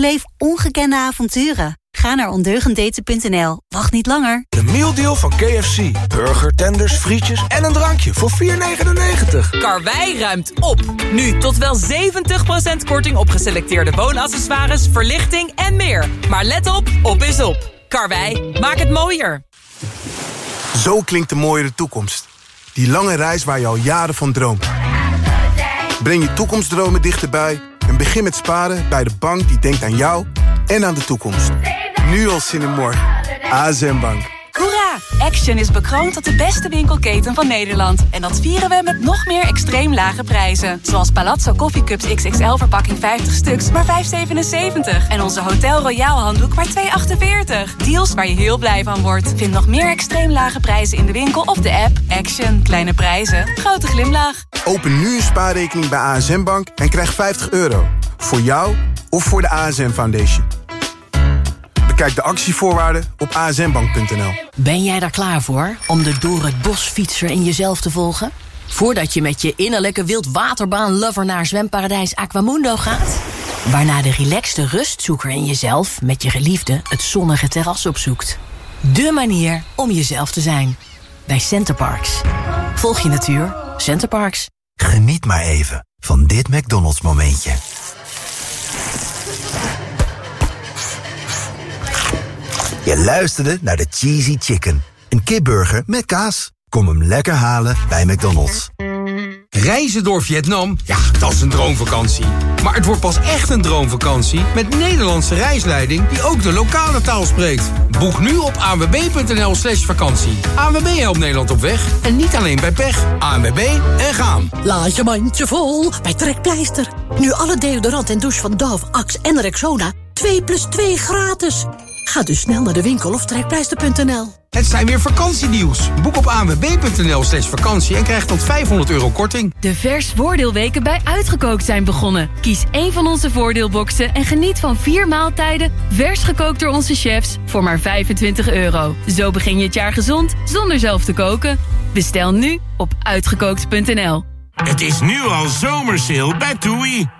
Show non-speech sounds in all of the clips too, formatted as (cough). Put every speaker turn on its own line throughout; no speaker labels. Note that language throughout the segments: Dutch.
Leef ongekende avonturen. Ga naar ondeugenddaten.nl. Wacht niet langer.
De mealdeal van KFC. Burger, tenders, frietjes en een drankje voor 4,99.
Karwei ruimt op. Nu tot wel 70% korting op geselecteerde woonaccessoires, verlichting en meer. Maar let op, op is op. Karwei, maak het mooier.
Zo klinkt de mooiere toekomst. Die lange reis waar je al jaren van droomt. Breng je toekomstdromen dichterbij en begin met sparen bij de bank die denkt aan jou en aan de toekomst. Nu al zin in morgen. ASM Bank.
Action is bekroond tot de beste winkelketen van Nederland. En dat vieren we met nog meer extreem lage prijzen. Zoals Palazzo Coffee Cups XXL verpakking 50 stuks, maar 5,77. En onze Hotel Royal handdoek maar 2,48. Deals waar je heel blij van wordt. Vind nog meer extreem lage prijzen in de winkel of de app. Action. Kleine prijzen. Grote glimlach.
Open nu een spaarrekening bij ASM Bank en krijg 50 euro. Voor jou of voor de ASM Foundation. Bekijk de actievoorwaarden op asmbank.nl.
Ben jij daar klaar voor om de door het bos fietser in jezelf te volgen? Voordat je met je innerlijke wildwaterbaan-lover naar zwemparadijs Aquamundo gaat? Waarna de relaxte rustzoeker in jezelf met je geliefde het zonnige terras opzoekt. De manier om jezelf te zijn. Bij Centerparks. Volg je natuur. Centerparks.
Geniet maar even van dit McDonald's momentje. Je luisterde naar de Cheesy Chicken. Een kipburger met kaas. Kom hem lekker halen bij McDonald's.
Reizen door Vietnam? Ja, dat is een droomvakantie. Maar het wordt pas echt een droomvakantie met Nederlandse reisleiding die ook de lokale taal spreekt. Boek nu op anwb.nl slash vakantie. ANWB helpt Nederland op weg en niet alleen bij pech. ANWB en gaan.
Laat je mandje vol bij Trekpleister. Nu alle deodorant en douche van Dove, Axe en Rexona 2 plus 2 gratis. Ga dus snel naar de winkel of trekpleister.nl.
Het zijn weer vakantienieuws. Boek op anwb.nl slash vakantie en krijg tot 500 euro korting.
De vers voordeelweken bij Uitgekookt zijn begonnen. Kies één van onze voordeelboxen en geniet van vier maaltijden... vers gekookt door onze chefs voor maar 25 euro. Zo begin je het jaar gezond zonder zelf te koken. Bestel nu op uitgekookt.nl.
Het is nu al zomersale bij TUI.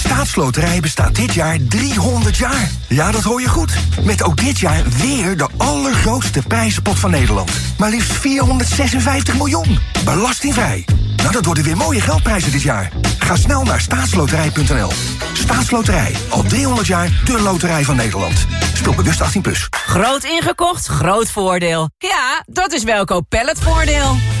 Staatsloterij bestaat dit jaar 300 jaar. Ja, dat hoor je goed. Met ook dit jaar weer de allergrootste prijzenpot van Nederland. Maar liefst 456 miljoen. Belastingvrij. Nou, dat worden weer mooie geldprijzen dit jaar. Ga snel naar staatsloterij.nl. Staatsloterij. Al 300 jaar de loterij van Nederland. Speel bewust 18+. Plus.
Groot ingekocht, groot voordeel. Ja, dat is Welkoop Palletvoordeel.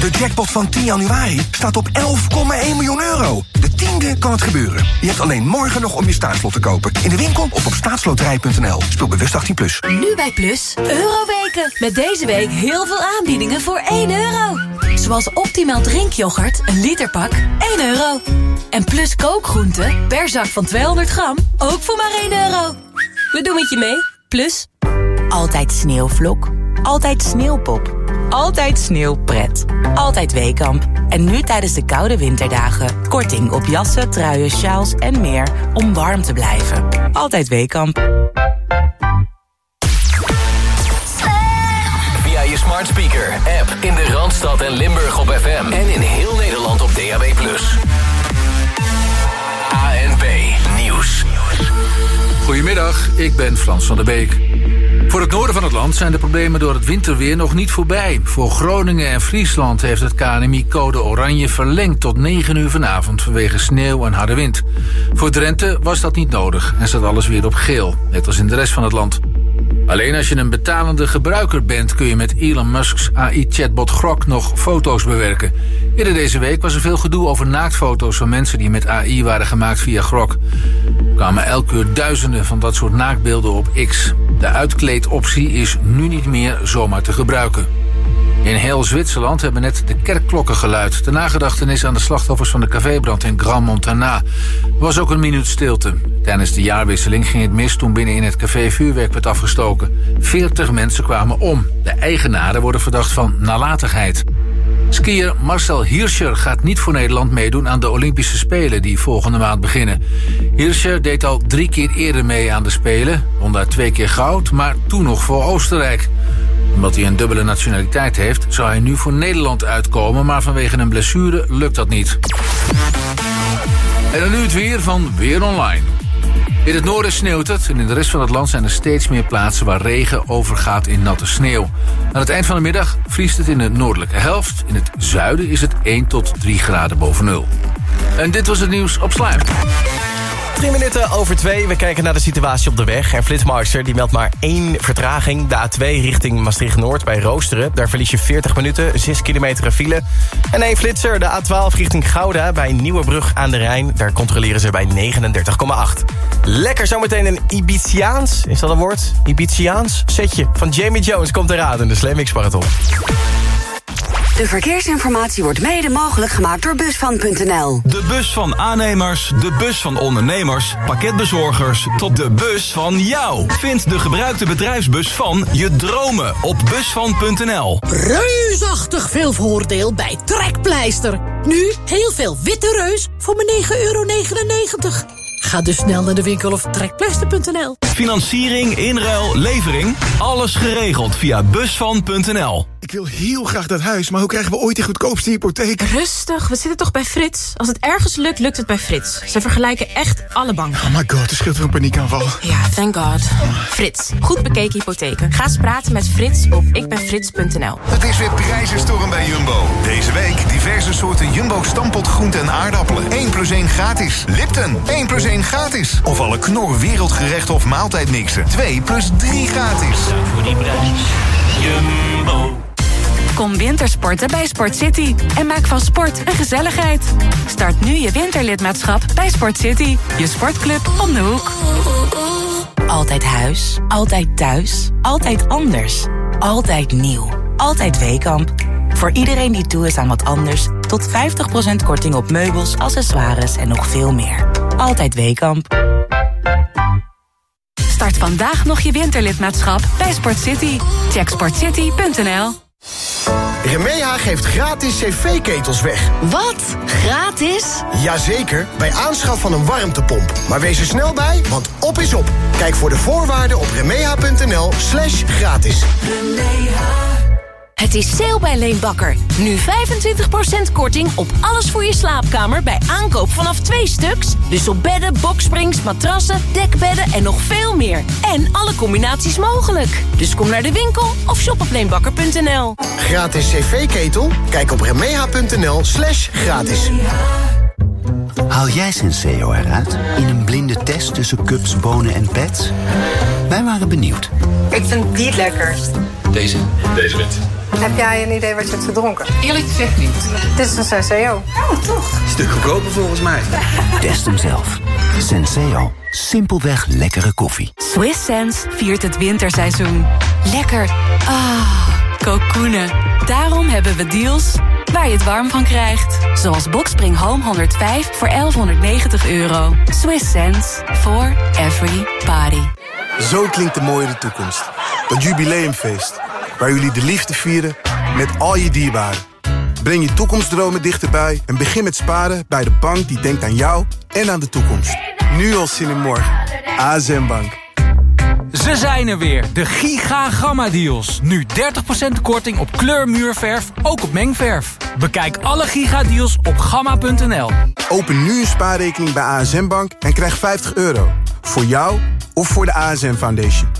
De jackpot van 10 januari staat op 11,1 miljoen euro. De tiende kan het gebeuren. Je hebt alleen morgen nog om je staatslot te kopen. In de winkel of op staatsloterij.nl. Speel bewust 18+. Plus.
Nu bij Plus, Euroweken. Met deze week heel veel aanbiedingen voor 1 euro. Zoals optimaal drinkyoghurt, een literpak, 1 euro. En Plus kookgroenten, per zak van 200 gram, ook voor maar 1 euro. We doen het je mee, Plus.
Altijd sneeuwvlok, altijd sneeuwpop, altijd sneeuwpret, altijd Weekamp. En nu tijdens de koude winterdagen. Korting op jassen, truien, sjaals en meer om warm te blijven. Altijd Weekamp.
Via je smart speaker, app in de Randstad en Limburg op FM. En in heel Nederland op DAB+. ANP Nieuws.
Goedemiddag, ik ben Frans van der Beek. Voor het noorden van het land zijn de problemen door het winterweer nog niet voorbij. Voor Groningen en Friesland heeft het KNMI code oranje verlengd tot 9 uur vanavond vanwege sneeuw en harde wind. Voor Drenthe was dat niet nodig en staat alles weer op geel, net als in de rest van het land. Alleen als je een betalende gebruiker bent kun je met Elon Musk's AI-chatbot Grok nog foto's bewerken. Eerder deze week was er veel gedoe over naaktfoto's van mensen die met AI waren gemaakt via Grok. Er kwamen elke uur duizenden van dat soort naaktbeelden op X. De uitkleedoptie is nu niet meer zomaar te gebruiken. In heel Zwitserland hebben net de kerkklokken geluid. De nagedachtenis aan de slachtoffers van de cafébrand in Grand Montana. Er was ook een minuut stilte. Tijdens de jaarwisseling ging het mis toen binnen in het café vuurwerk werd afgestoken. 40 mensen kwamen om. De eigenaren worden verdacht van nalatigheid. Skier Marcel Hirscher gaat niet voor Nederland meedoen aan de Olympische Spelen die volgende maand beginnen. Hirscher deed al drie keer eerder mee aan de Spelen, won daar twee keer goud, maar toen nog voor Oostenrijk. Omdat hij een dubbele nationaliteit heeft, zou hij nu voor Nederland uitkomen, maar vanwege een blessure lukt dat niet. En dan nu het weer van Weer Online. In het noorden sneeuwt het en in de rest van het land zijn er steeds meer plaatsen waar regen overgaat in natte sneeuw. Aan het eind van de middag vriest het in de noordelijke helft. In het zuiden is het 1 tot 3 graden boven nul. En dit was het nieuws op Slijm.
Drie minuten over twee. We kijken naar de situatie op de weg. En Flitsmeister die meldt maar één vertraging. De A2 richting Maastricht-Noord bij Roosteren. Daar verlies je 40 minuten, 6 kilometer file. En één flitser, de A12 richting Gouda bij Nieuwebrug aan de Rijn. Daar controleren ze bij 39,8. Lekker zometeen een Ibiciaans, is dat een woord? Ibiciaans setje van Jamie Jones komt eraan in de Slam X Marathon.
De verkeersinformatie wordt mede mogelijk gemaakt door Busvan.nl.
De bus van aannemers, de bus van ondernemers, pakketbezorgers... tot de bus van jou. Vind de gebruikte bedrijfsbus van je dromen op Busvan.nl.
Reusachtig veel voordeel bij Trekpleister. Nu heel veel witte reus voor maar 9,99 euro. Ga dus snel naar de winkel of trekpleister.nl.
Financiering, inruil, levering, alles geregeld via Busvan.nl.
Ik wil heel graag dat huis, maar hoe krijgen we ooit de goedkoopste hypotheek?
Rustig, we zitten toch bij Frits? Als het ergens lukt, lukt het bij Frits. Ze vergelijken echt alle banken.
Oh my god, er scheelt weer een paniekaanval.
Ja, thank god. Frits, goed bekeken hypotheken. Ga eens praten met Frits op ikbenfrits.nl.
Het is weer prijzenstorm bij Jumbo. Deze week diverse soorten Jumbo stampot groenten en aardappelen. 1 plus 1 gratis. Lipton, 1 plus 1 gratis. Of alle knor wereldgerechten of maaltijdmixen. 2 plus 3 gratis.
voor die prijs. Jumbo.
Kom wintersporten bij Sport City en maak van sport een gezelligheid. Start nu je winterlidmaatschap bij Sport City, je sportclub om de hoek.
Altijd huis, altijd thuis, altijd anders. Altijd nieuw, altijd Weekamp. Voor iedereen die toe is aan wat anders... tot 50% korting op meubels, accessoires en nog veel meer. Altijd Weekamp.
Start vandaag nog je winterlidmaatschap bij Sport City. Check sportcity.nl
Remeha geeft gratis cv-ketels weg.
Wat? Gratis?
Jazeker, bij aanschaf van een warmtepomp. Maar wees er snel bij, want op is op. Kijk voor de voorwaarden op remeha.nl slash gratis.
Het is sale bij Leenbakker. Nu 25% korting op alles voor je slaapkamer bij aankoop vanaf twee stuks. Dus op bedden, boksprings, matrassen, dekbedden en nog veel meer. En alle combinaties mogelijk. Dus kom naar de winkel of shop op leenbakker.nl.
Gratis cv-ketel? Kijk op remeha.nl slash gratis.
Haal jij Senseo eruit in een blinde test tussen cups, bonen en pets? Wij waren benieuwd.
Ik vind die het lekkerst.
Deze? Deze wit.
Heb jij een idee wat je hebt gedronken?
Eerlijk gezegd niet.
Dit is een Senseo. Oh, toch?
Stuk goedkoper volgens mij. (laughs) Test hem zelf. Senseo. Simpelweg lekkere koffie.
Swiss Sense viert het winterseizoen. Lekker. Ah, kokoenen. Daarom hebben we deals waar je het warm van krijgt. Zoals Boxspring Home 105 voor 1190 euro. Swiss sense for every party.
Zo klinkt de mooie toekomst. Dat jubileumfeest. Waar jullie de liefde vieren met al je dierbaren. Breng je toekomstdromen dichterbij en begin met sparen bij de bank die denkt aan jou en aan de toekomst. Nu al zin in morgen. ASM Bank.
Ze zijn er weer, de Giga Gamma Deals. Nu 30% korting op kleurmuurverf, ook op mengverf. Bekijk alle Giga Deals op gamma.nl.
Open nu een spaarrekening bij ASM Bank en krijg 50 euro. Voor jou of voor de ASM Foundation.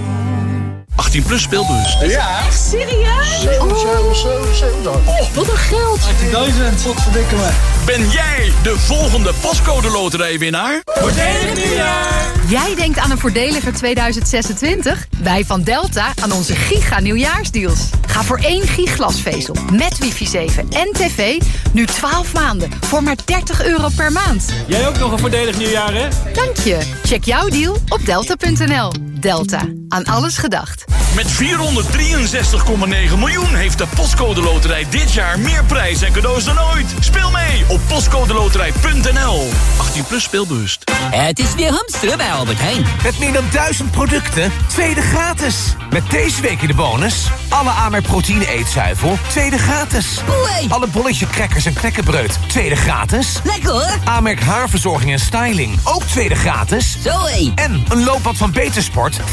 18 plus speelbus.
Ja.
Echt serieus?
Oh,
wat een geld.
18.000. Wat verdikken me.
Ben jij de volgende postcode loterijwinnaar?
Voordelig nieuwjaar.
Jij denkt aan een voordeliger 2026? Wij van Delta aan onze giga nieuwjaarsdeals. Ga voor één giglasvezel met wifi 7 en tv nu 12 maanden voor maar 30 euro per maand.
Jij ook nog een voordelig nieuwjaar, hè?
Dank je. Check jouw deal op delta.nl. Delta. Aan alles gedacht.
Met 463,9 miljoen heeft de Postcode Loterij dit jaar meer prijs en cadeaus dan ooit. Speel mee op postcodeloterij.nl. 18 plus speelbewust.
Het is weer hamsteren bij Albert Heijn.
Met meer dan duizend producten, tweede gratis. Met deze week in de bonus... alle Amerk proteïne eetzuivel, tweede gratis.
Oei.
Alle bolletje crackers en knekkenbreud, tweede gratis.
Lekker hoor.
Amerk haarverzorging en styling, ook tweede gratis.
Zoé.
En een loopbad van Betersport, 50%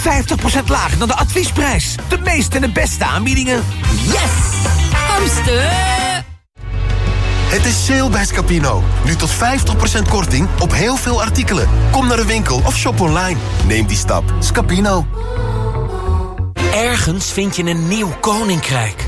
lager dan de adviesprijs. De meeste en de beste aanbiedingen.
Yes! Hamster!
Het is sale bij Scapino. Nu tot 50% korting op heel veel artikelen. Kom naar de winkel of shop online. Neem die stap. Scapino.
Ergens vind je een nieuw koninkrijk.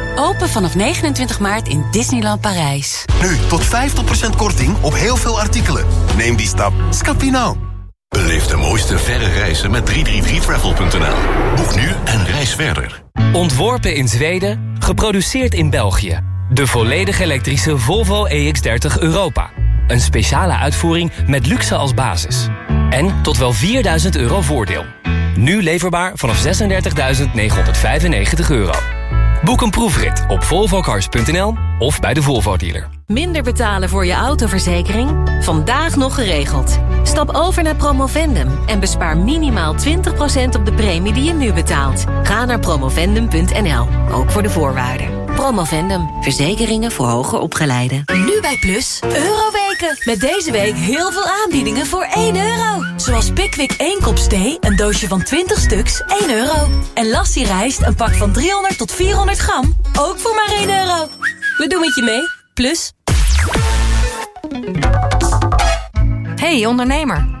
Open vanaf 29 maart in Disneyland Parijs.
Nu tot 50% korting op heel veel artikelen. Neem die stap. Scapino.
Beleef de mooiste verre reizen met 333travel.nl. Boek nu en reis verder.
Ontworpen in Zweden, geproduceerd in België. De volledig elektrische Volvo EX30 Europa. Een speciale uitvoering met luxe als basis. En tot wel 4000 euro voordeel. Nu leverbaar vanaf 36.995 euro. Boek een proefrit op volvocars.nl of bij de Volvo dealer.
Minder betalen voor je autoverzekering? Vandaag nog geregeld. Stap over naar Promovendum en bespaar minimaal 20% op de premie die je nu betaalt. Ga naar promovendum.nl, ook voor de voorwaarden. Promovendum, verzekeringen voor hoger opgeleiden.
Nu bij Plus, Euroweken. Met deze week heel veel aanbiedingen voor 1 euro. Zoals Pickwick 1 kop thee, een doosje van 20 stuks, 1 euro. En Lassie rijst, een pak van 300 tot 400 gram, ook voor maar 1 euro. We doen het je mee, Plus.
Hey ondernemer,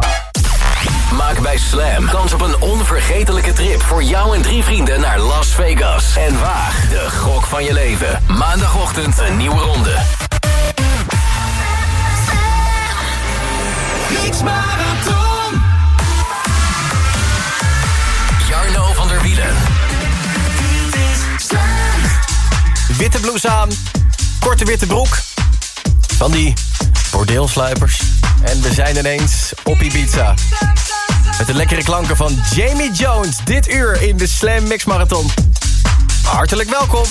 Bij Slam kans op een onvergetelijke trip voor jou en drie vrienden naar Las Vegas. En waag de gok van je leven. Maandagochtend een nieuwe ronde.
Marathon.
Jarno van der Wielen.
Witte blouse aan, korte witte broek. Van die bordeelsluipers. En we zijn ineens op Ibiza. Met de lekkere klanken van Jamie Jones. Dit uur in de Slam Mix Marathon. Hartelijk welkom.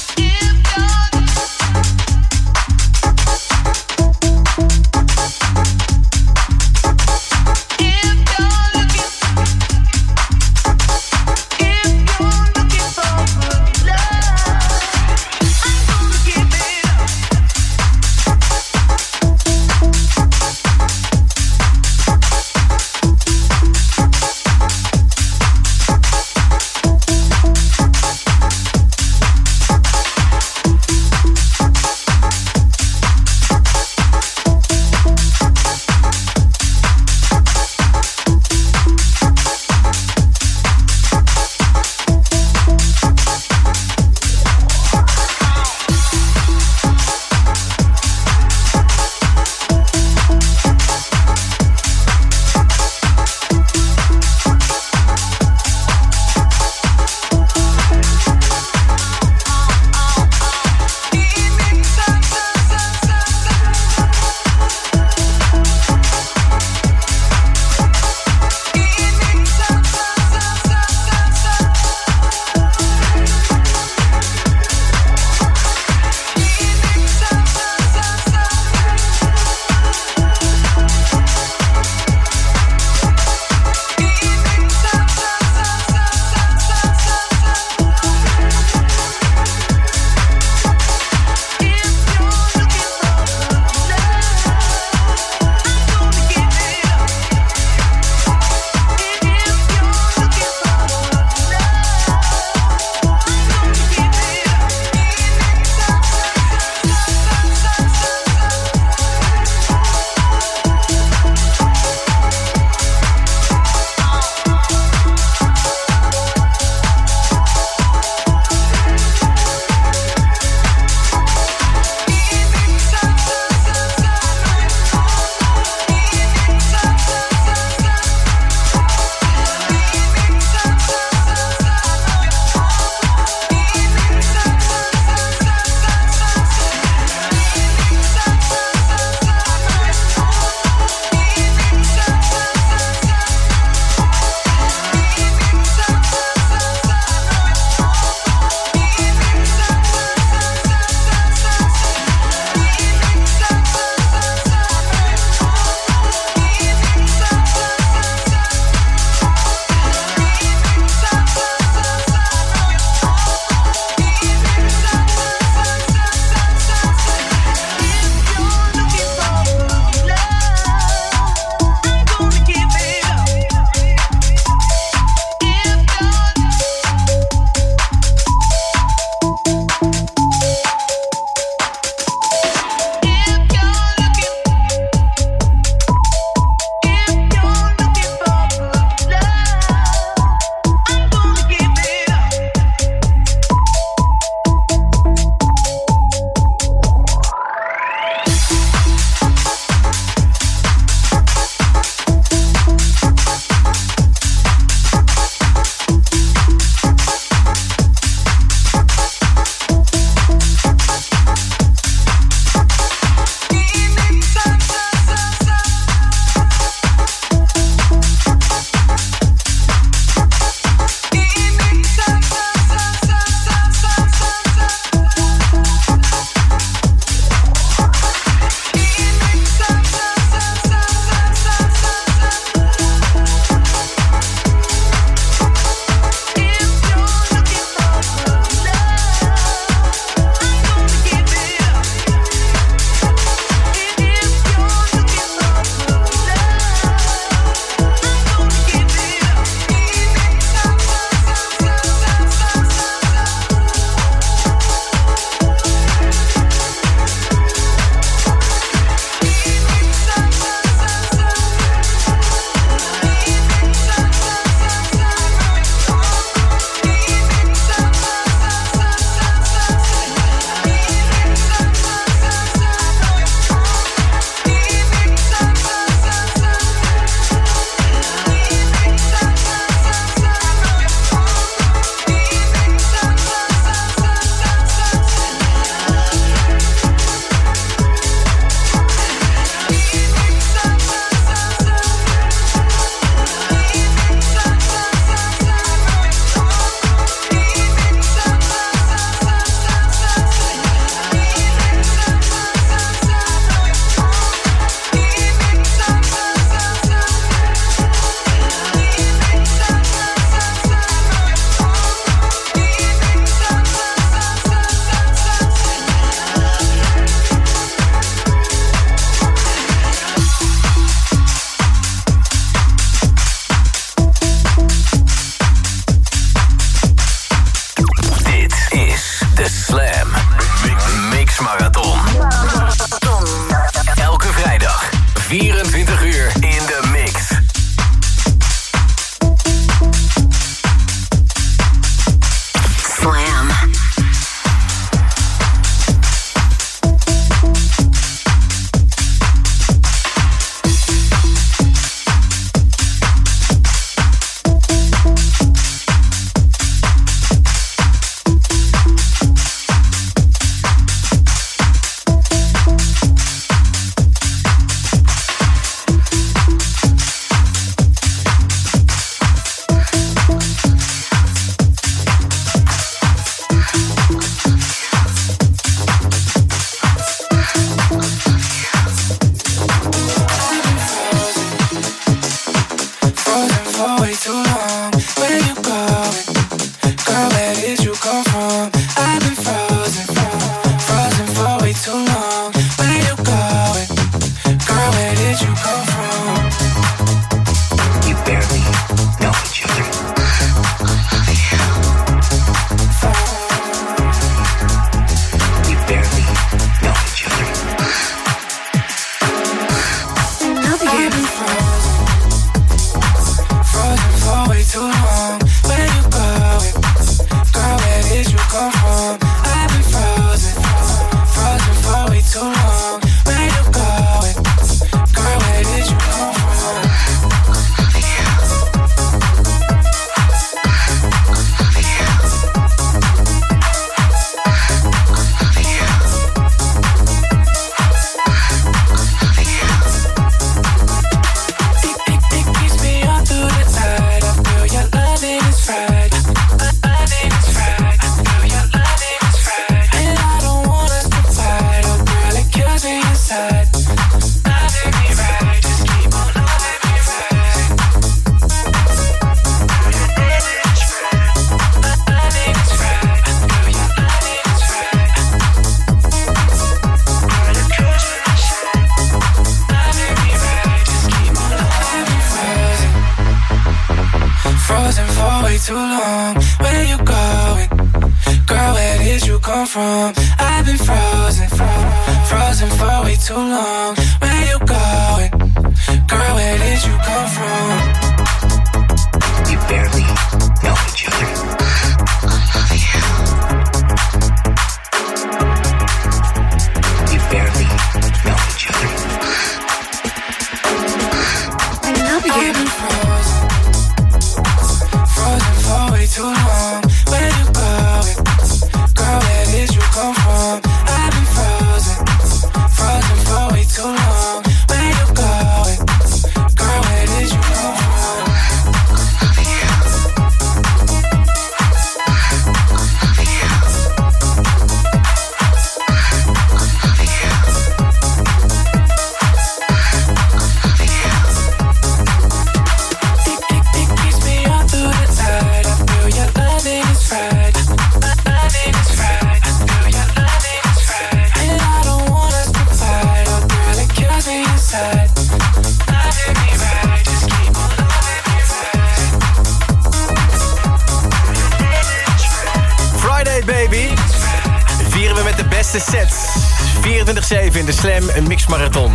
7 in de Slam, een mixmarathon.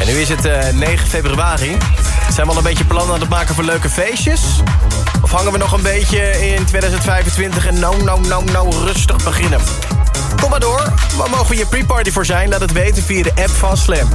En nu is het eh, uh, 9 februari. Zijn we al een beetje plannen aan het maken voor leuke feestjes? Of hangen we nog een beetje in 2025 en nou, nou, nou, nou rustig beginnen? Kom maar door. Waar mogen we je pre-party voor zijn? Laat het weten via de app van Slam.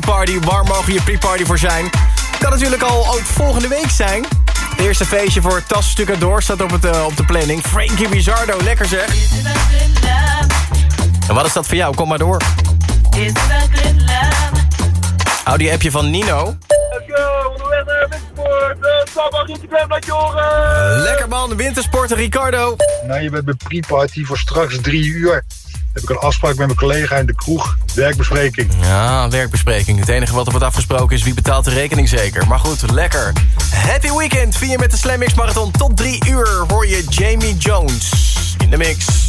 Pre-party, waar mogen je pre-party voor zijn? Kan natuurlijk al ook volgende week zijn. Het eerste feestje voor Tas Stukken Door staat op, het, eh, op de planning. Frankie Bizardo, lekker zeg. En wat is dat voor jou? Kom maar door. Hou die appje van Nino.
Let's go, onderweg naar Wintersport. Stap achter Instagram, laat je horen.
Lekker man, wintersporter Ricardo.
Nou, je bent bij pre-party voor straks drie uur. Heb ik een afspraak met mijn collega in de kroeg. Werkbespreking.
Ja, werkbespreking. Het enige wat er wordt afgesproken is wie betaalt de rekening zeker. Maar goed, lekker. Happy weekend. Vier met de Slam Mix Marathon. Tot drie uur hoor je Jamie Jones in de mix.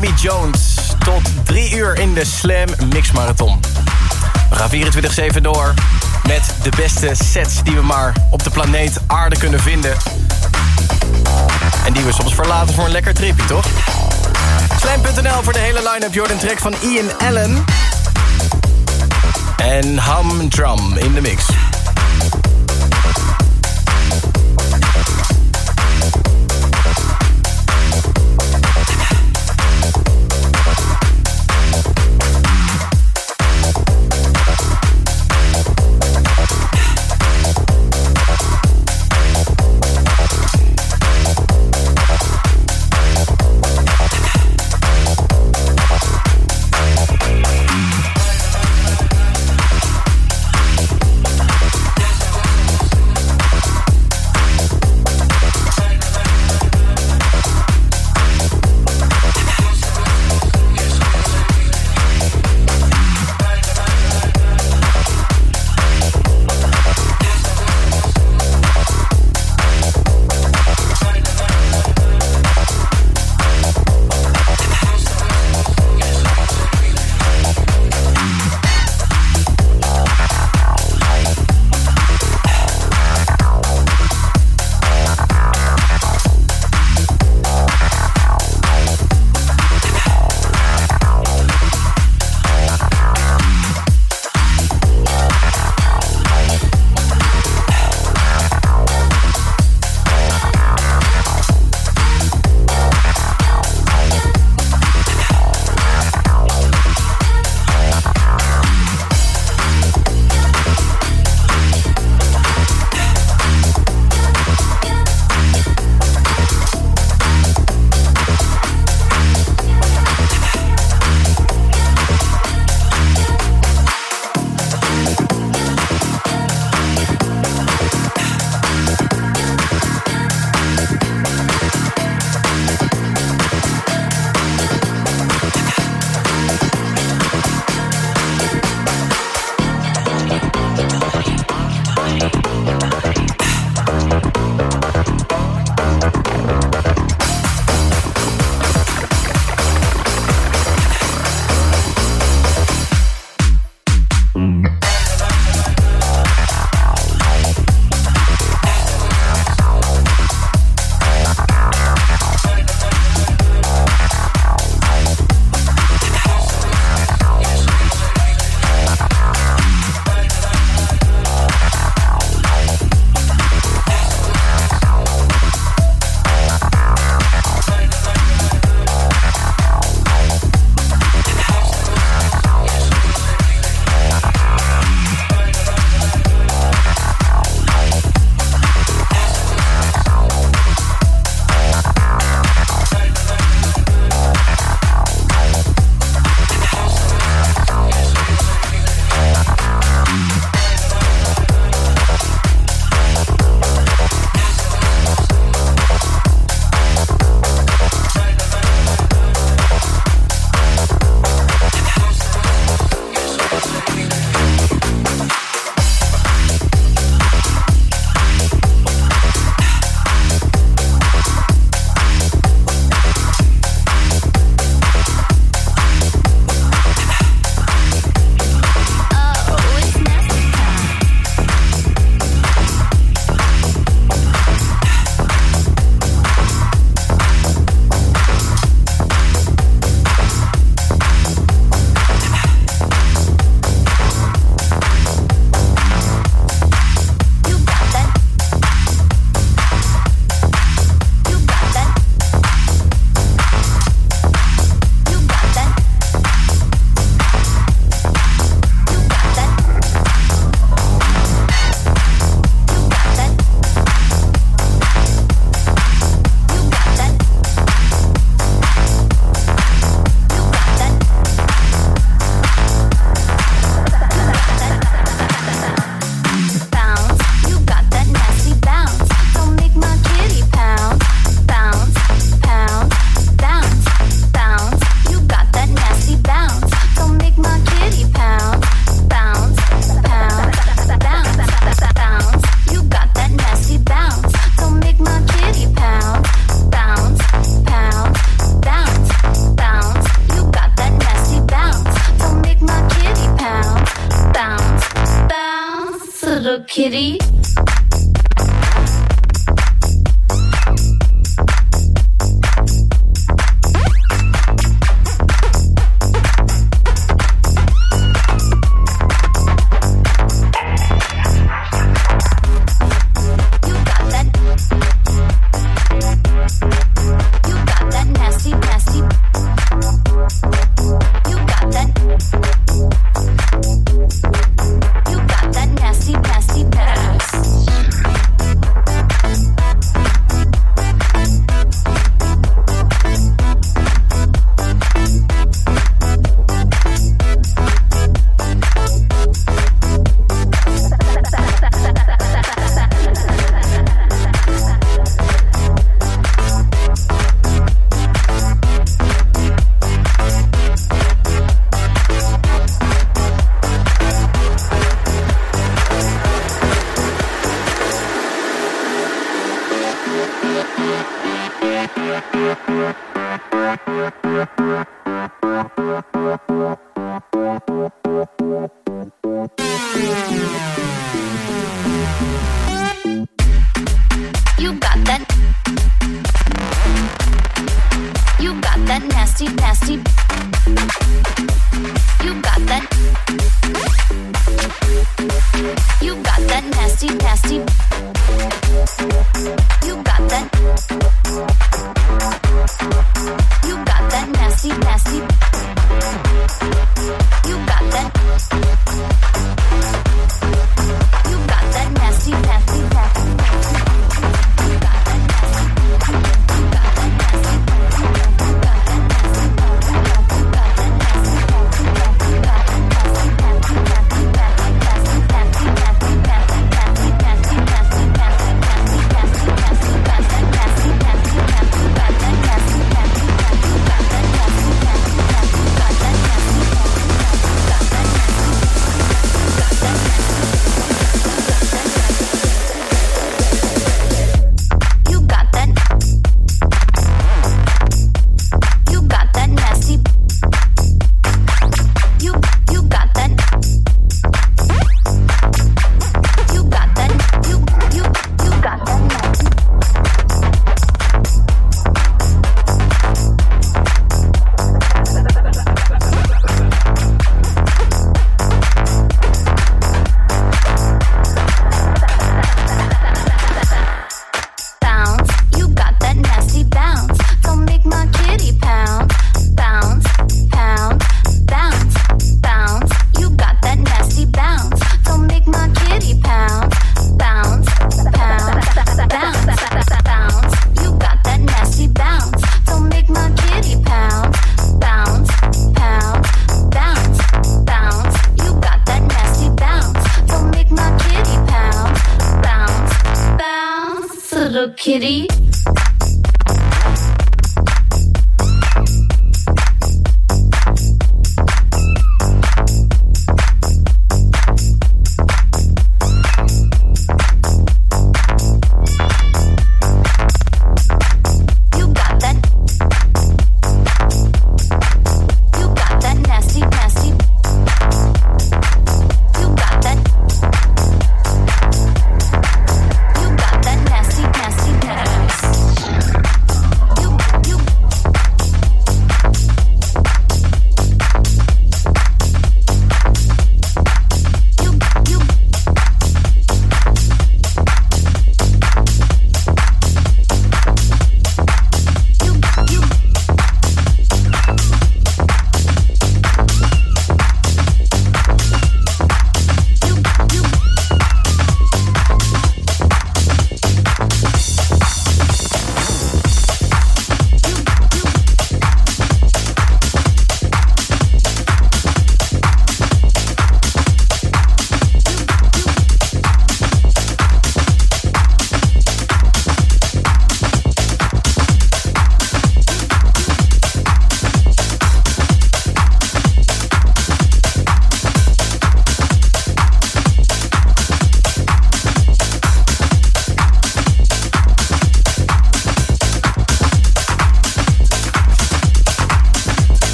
Jamie Jones. Tot drie uur in de Slam Mix Marathon. We gaan 24-7 door met de beste sets die we maar op de planeet aarde kunnen vinden. En die we soms verlaten voor een lekker tripje, toch? Slam.nl voor de hele line-up. Jordan Trek van Ian Allen. En Hum Drum in de mix.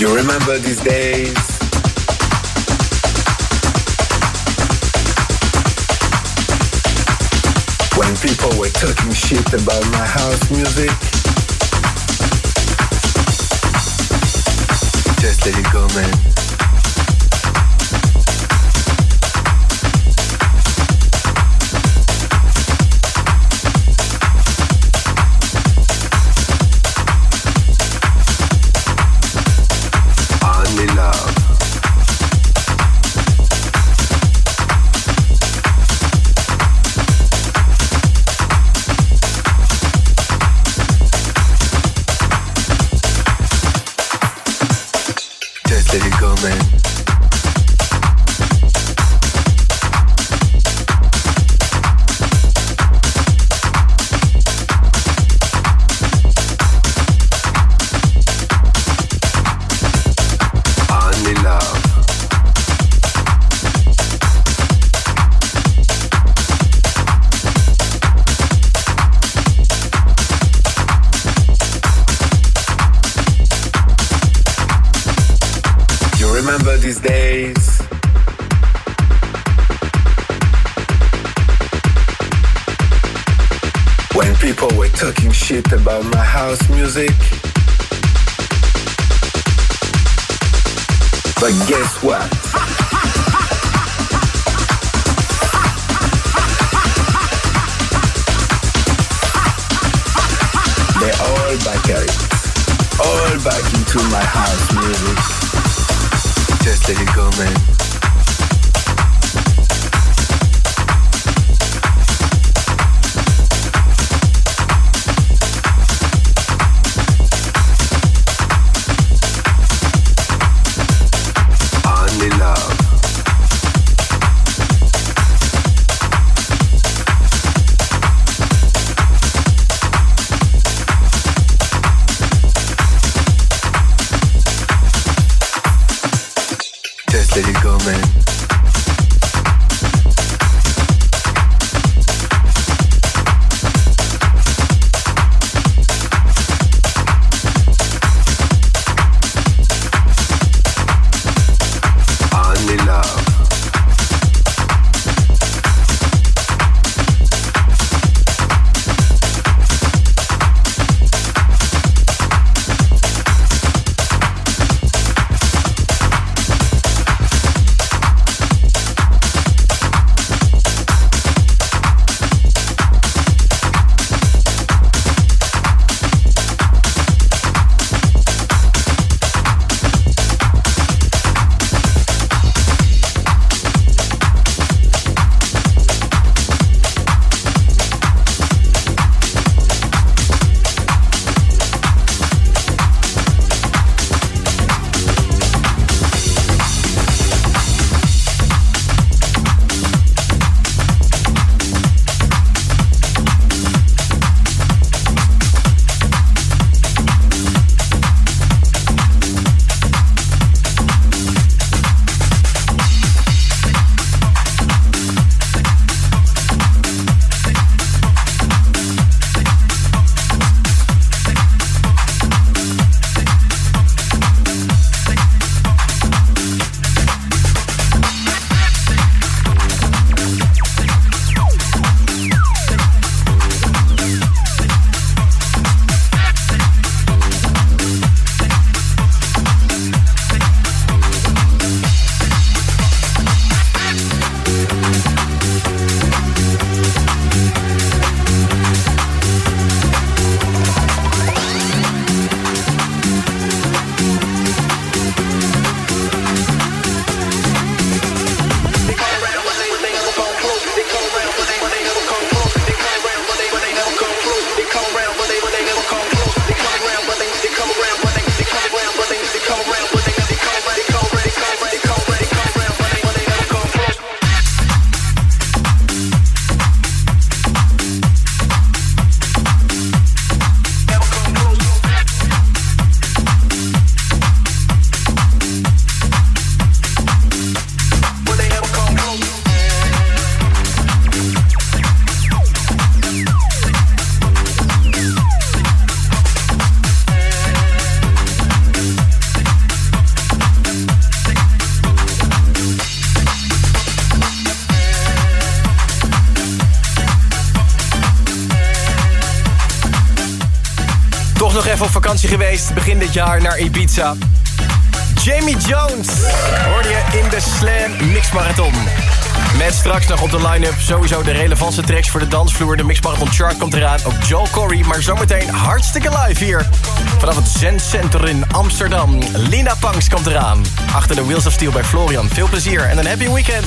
You
remember these days? When people were talking shit about my house music? Just let it go, man.
Geweest, begin dit jaar naar Ibiza. Jamie Jones hoorde je in de Slam Mix Marathon. Met straks nog op de line-up sowieso de relevantste tracks voor de dansvloer. De Mix Marathon chart komt eraan, ook Joel Corey. Maar zometeen hartstikke live hier. Vanaf het Zen Center in Amsterdam. Lina Panks komt eraan. Achter de Wheels of Steel bij Florian. Veel plezier en een happy weekend.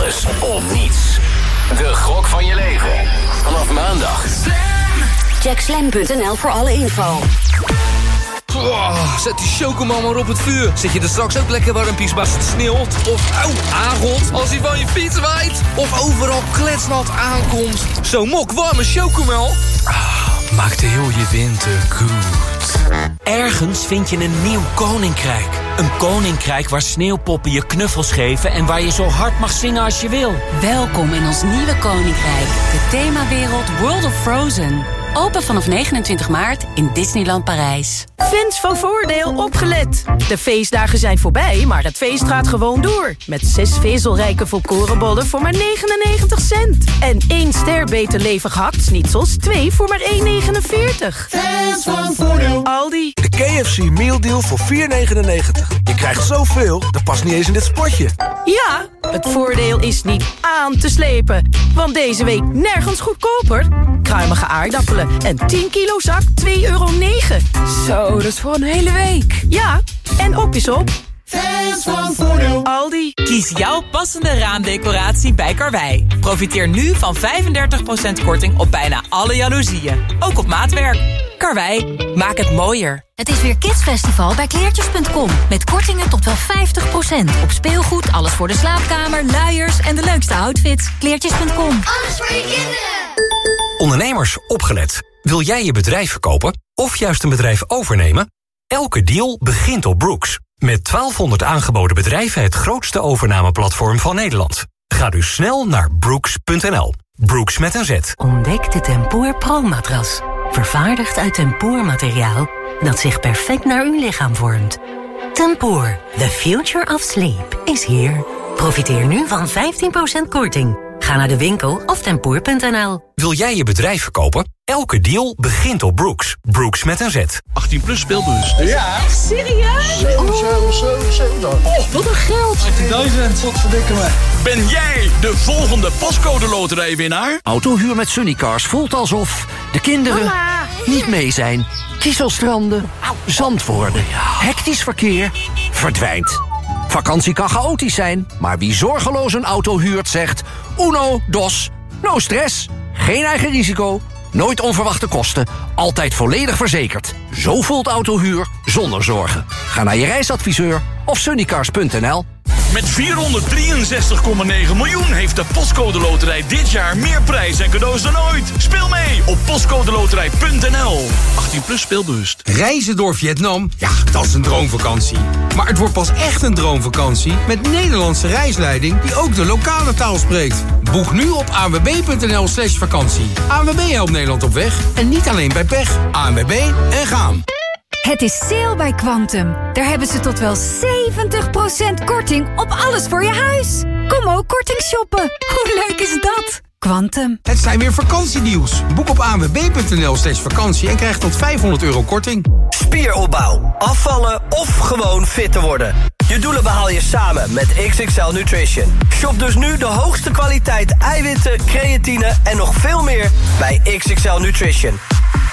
Alles of niets. De gok van je leven. Vanaf maandag.
Check slam.nl voor alle info.
Oh, zet die chocomel maar op het vuur. Zet je er straks ook lekker warmpies als het sneeuwt. Of auw, aangot als hij van je fiets waait. Of overal kletsnat aankomt. Zo'n mok warme chocomel. Ah, maakt heel je winter goed.
Ergens vind je een nieuw koninkrijk. Een koninkrijk waar sneeuwpoppen je knuffels geven... en waar je zo hard mag zingen als je wil.
Welkom in ons nieuwe koninkrijk. De themawereld World of Frozen. Open vanaf 29 maart in Disneyland Parijs.
Fans van Voordeel opgelet. De feestdagen zijn voorbij, maar het feest gaat gewoon door. Met zes vezelrijke volkorenbollen voor maar 99 cent. En één ster beter levig hakt-snitsels, twee voor maar 1,49.
Fans van Voordeel.
Aldi.
De KFC Meal Deal voor 4,99. Je krijgt zoveel, dat past niet eens in dit spotje.
Ja, het voordeel is niet aan te slepen. Want deze week nergens goedkoper. Kruimige aardappelen en 10 kilo zak 2,9 euro. Zo, dat is voor een hele week. Ja, en op is op.
Fans van Voordeel.
Aldi.
Kies jouw passende raamdecoratie bij Karwei. Profiteer nu van 35% korting op bijna alle jaloezieën. Ook op maatwerk. Karwei, maak het mooier.
Het is weer Kidsfestival bij kleertjes.com. Met kortingen tot wel 50%. Op speelgoed, alles voor de slaapkamer, luiers en de leukste outfits. Kleertjes.com.
Alles voor je kinderen.
Ondernemers, opgelet. Wil jij je bedrijf verkopen of juist een bedrijf overnemen? Elke deal begint op Brooks. Met 1200 aangeboden bedrijven het grootste overnameplatform van Nederland. Ga dus snel naar brooks.nl. Brooks met een Z.
Ontdek de Tempoor Pro-matras. Vervaardigd uit tempoormateriaal dat zich perfect naar uw lichaam vormt. Tempoor, the future of sleep, is here. Profiteer nu van 15% korting. Ga naar de winkel of tempoor.nl.
Wil jij je bedrijf verkopen? Elke deal begint op Brooks. Brooks met een Z.
18 plus speelbus.
Ja.
Serieus?
7, 7, 7, 7 dan.
Oh, wat een geld.
18.000. Wat verdikken me.
Ben jij de volgende pascode loterijwinnaar?
Autohuur met Sunnycars voelt alsof de kinderen
Mama.
niet mee zijn. Kieselstranden, zand worden, hectisch verkeer, verdwijnt. Vakantie kan chaotisch zijn, maar wie zorgeloos een auto huurt zegt... Uno, dos, no stress, geen eigen risico, nooit onverwachte kosten... altijd volledig verzekerd. Zo voelt autohuur zonder zorgen. Ga naar je reisadviseur of sunnycars.nl.
Met 463,9 miljoen heeft de Postcode Loterij dit jaar meer prijs en cadeaus dan ooit. Speel mee op postcodeloterij.nl. 18 plus speelbewust.
Reizen door Vietnam, ja, dat is een droomvakantie. Maar het wordt pas echt een droomvakantie met Nederlandse reisleiding die ook de lokale taal spreekt. Boek nu op anwb.nl slash vakantie. ANWB helpt Nederland op weg en niet alleen bij pech. ANWB en gaan.
Het is sale bij Quantum. Daar hebben ze tot wel 70% korting op alles voor je huis. Kom ook korting shoppen. Hoe leuk is dat? Quantum.
Het zijn weer vakantiedeals. Boek op anwb.nl slash vakantie en krijg tot 500 euro korting.
Spieropbouw, afvallen of gewoon fit te worden. Je doelen behaal je samen met XXL Nutrition. Shop dus nu de hoogste kwaliteit eiwitten, creatine en nog veel meer bij XXL Nutrition.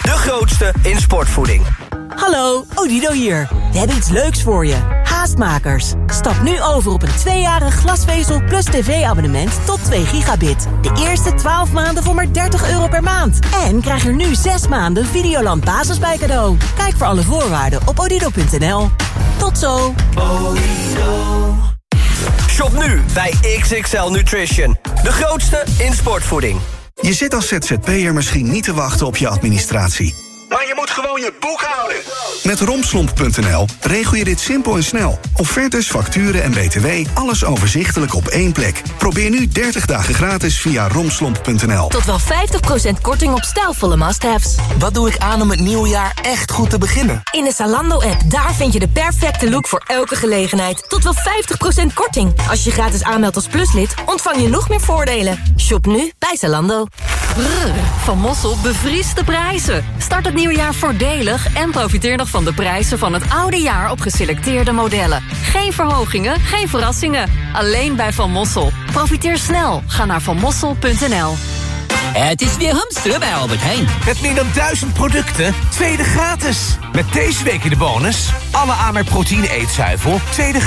De grootste in sportvoeding.
Hallo, Odido hier. We hebben iets leuks voor je. Haastmakers. Stap nu over op een tweejarig glasvezel plus tv-abonnement tot 2 gigabit. De eerste 12 maanden voor maar 30 euro per maand. En krijg er nu 6 maanden Videoland Basis bij cadeau. Kijk voor alle voorwaarden op odido.nl. Tot zo.
Shop nu bij XXL Nutrition. De grootste in sportvoeding.
Je zit als ZZP'er misschien niet te wachten op je administratie.
Maar je moet gewoon je boek houden.
Met romslomp.nl regel je dit simpel en snel. Offertes, facturen en btw, alles overzichtelijk op één plek. Probeer nu 30 dagen gratis via romslomp.nl.
Tot wel 50% korting op stijlvolle must-haves.
Wat doe ik aan om het nieuwe jaar echt goed te beginnen?
In de Zalando-app, daar vind je de perfecte look voor elke gelegenheid. Tot wel 50% korting. Als je gratis aanmeldt als pluslid, ontvang je nog meer voordelen. Shop nu bij Zalando.
Brrr, van Mossel bevriest de prijzen. Start het nieuwe jaar voordelig en profiteer nog van de prijzen van het oude jaar op geselecteerde modellen. Geen verhogingen, geen verrassingen. Alleen bij Van Mossel. Profiteer snel. Ga naar vanmossel.nl.
Het is weer hamsteren bij Albert Heijn.
Met meer dan duizend producten, tweede gratis. Met deze week in de bonus... alle Amerk proteïne eetzuivel, tweede